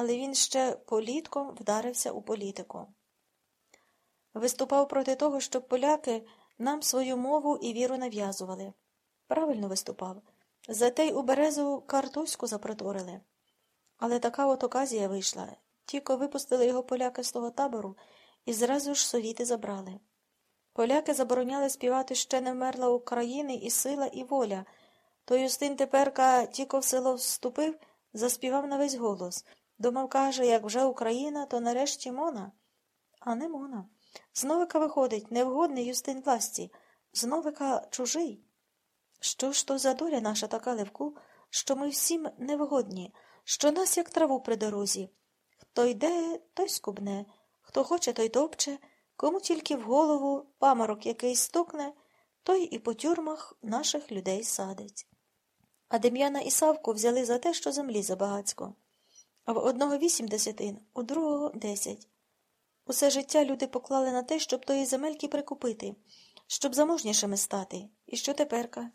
але він ще політком вдарився у політику. Виступав проти того, щоб поляки нам свою мову і віру нав'язували. Правильно виступав. Зате й у березу картузьку запроторили. Але така от оказія вийшла. Тільки випустили його поляки з того табору і зразу ж совіти забрали. Поляки забороняли співати ще не вмерла України і сила, і воля. То Юстин теперка тільки в село вступив, заспівав на весь голос. Думав, каже, як вже Україна, то нарешті Мона. А не Мона. Зновика виходить, невгодний Юстин власті, зновика чужий. Що ж то за доля наша така Левку, що ми всім невгодні, що нас, як траву при дорозі. Хто йде, той скубне, хто хоче, той топче, кому тільки в голову паморок якийсь стукне, той і по тюрмах наших людей садить. А Дем'яна і Савку взяли за те, що землі забагацько. В одного вісім десятин, у другого десять. Усе життя люди поклали на те, щоб тої земельки прикупити, щоб заможнішими стати. І що теперка?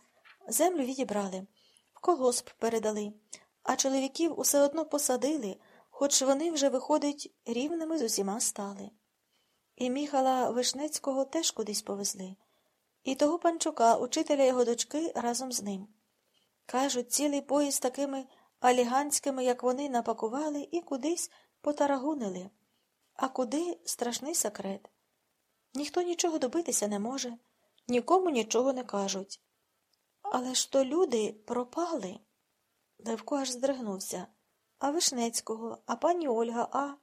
Землю відібрали, в колгосп передали, а чоловіків усе одно посадили, хоч вони вже, виходить, рівними з усіма стали. І Міхала Вишнецького теж кудись повезли, і того панчука, учителя його дочки, разом з ним. Кажуть, цілий поїзд такими аліганськими, як вони, напакували і кудись потарагунили. А куди страшний секрет. Ніхто нічого добитися не може, нікому нічого не кажуть. Але ж то люди пропали. Левко аж здригнувся. А Вишнецького, а пані Ольга, а.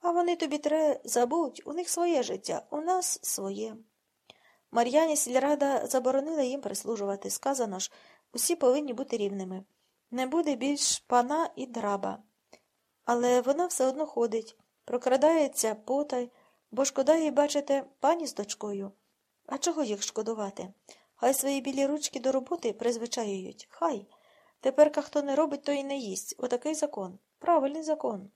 А вони тобі тре забудь, у них своє життя, у нас своє. Мар'яні сільрада заборонила їм прислужувати. Сказано ж, усі повинні бути рівними. Не буде більш пана і драба. Але вона все одно ходить, прокрадається потай, бо шкода їй, бачите, пані з дочкою. А чого їх шкодувати? Хай свої білі ручки до роботи призвичаюють. Хай. Теперка хто не робить, то й не їсть. Отакий закон. Правильний закон.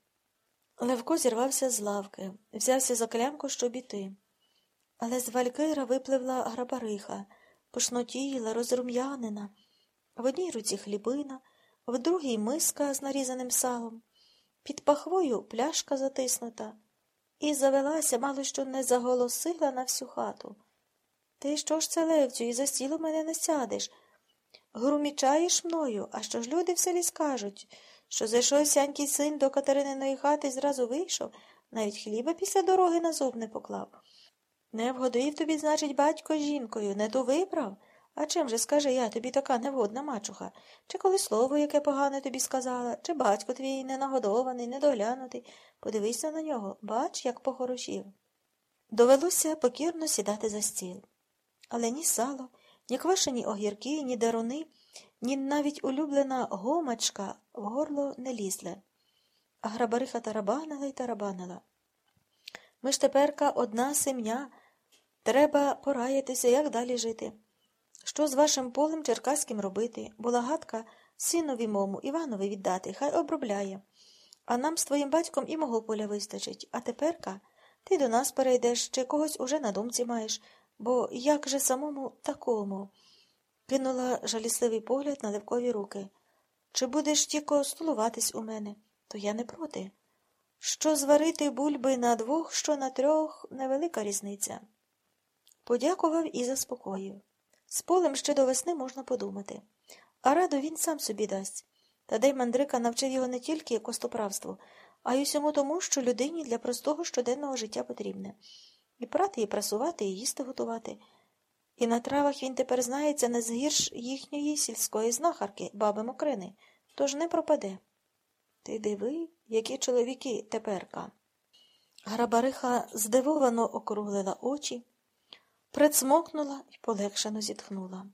Левко зірвався з лавки, взявся за клямку, щоб іти. Але з валькира випливла грабариха, пошнотіла, розрум'янина. В одній руці хлібина, в другій миска з нарізаним салом, під пахвою пляшка затиснута, і завелася, мало що не заголосила на всю хату. Ти що ж це, Левцю, і за стіло мене не сядеш? Грумічаєш мною, а що ж люди в селі скажуть, що зайшов сянький син до Катерининої хати і зразу вийшов, навіть хліба після дороги на зуб не поклав. Не вгодив тобі, значить, батько жінкою, не ту вибрав? А чим же, скажи я, тобі така невгодна мачуха? Чи коли слово, яке погане тобі сказала, чи батько твій ненагодований, недоглянутий? Подивися на нього, бач, як похорошів. Довелося покірно сідати за стіл. Але ні сало, ні квашені огірки, ні даруни, ні навіть улюблена гомачка в горло не лізли. А грабариха тарабанила й тарабанила. Ми ж теперка одна сім'я. Треба пораятися, як далі жити. Що з вашим полем черкаським робити? Була гадка синові мому Іванові віддати, хай обробляє. А нам з твоїм батьком і мого поля вистачить. А теперка ти до нас перейдеш, чи когось уже на думці маєш, бо як же самому такому? Кинула жалісливий погляд на левкові руки. Чи будеш тільки стулуватись у мене, то я не проти. Що зварити бульби на двох, що на трьох невелика різниця. Подякував і заспокоїв. З полем ще до весни можна подумати. А раду він сам собі дасть. Тадей мандрика навчив його не тільки костоправству, а й усьому тому, що людині для простого щоденного життя потрібне. І прати, і прасувати, і їсти готувати. І на травах він тепер знається не згірш їхньої сільської знахарки, баби Мокрини, тож не пропаде. Ти диви, які чоловіки теперка. Грабариха здивовано округлила очі, прицмокнула і полегшено зітхнула.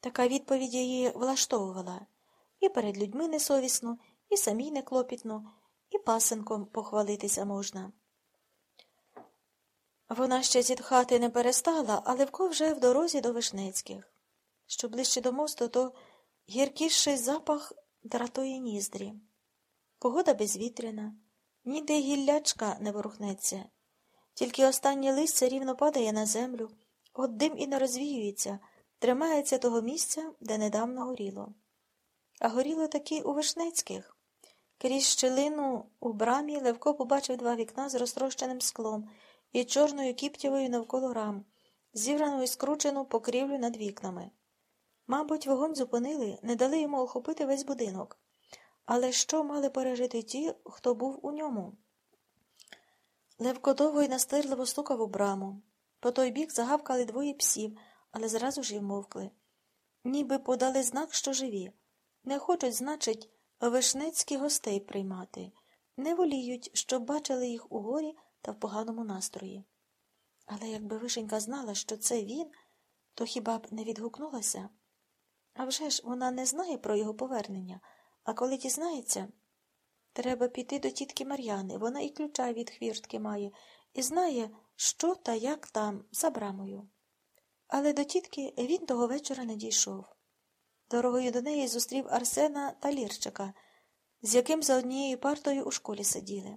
Така відповідь її влаштовувала і перед людьми несовісно, і самій неклопітно, і пасенком похвалитися можна. Вона ще зітхати не перестала, а Левко вже в дорозі до Вишнецьких. Що ближче до мосту, то гіркіший запах дратої ніздрі. Погода безвітряна, ніде гіллячка не ворухнеться, тільки останнє листя рівно падає на землю, от дим і не розвіюється, тримається того місця, де недавно горіло. А горіло таки у Вишнецьких. Крізь щелину у брамі Левко побачив два вікна з розтрощеним склом і чорною кіптєвою навколо рам, зібрану і скручену покрівлю над вікнами. Мабуть, вогонь зупинили, не дали йому охопити весь будинок. Але що мали пережити ті, хто був у ньому? Левко довго й настирливо стукав у браму. По той бік загавкали двоє псів, але зразу ж й вмовкли. Ніби подали знак, що живі. Не хочуть, значить, вишнецькі гостей приймати, не воліють, щоб бачили їх у горі та в поганому настрої. Але якби вишенька знала, що це він, то хіба б не відгукнулася? А вже ж вона не знає про його повернення, а коли дізнається, треба піти до тітки Мар'яни, вона і ключа від хвіртки має, і знає, що та як там, за брамою. Але до тітки він того вечора не дійшов. Дорогою до неї зустрів Арсена та Лірчика, з яким за однією партою у школі сиділи.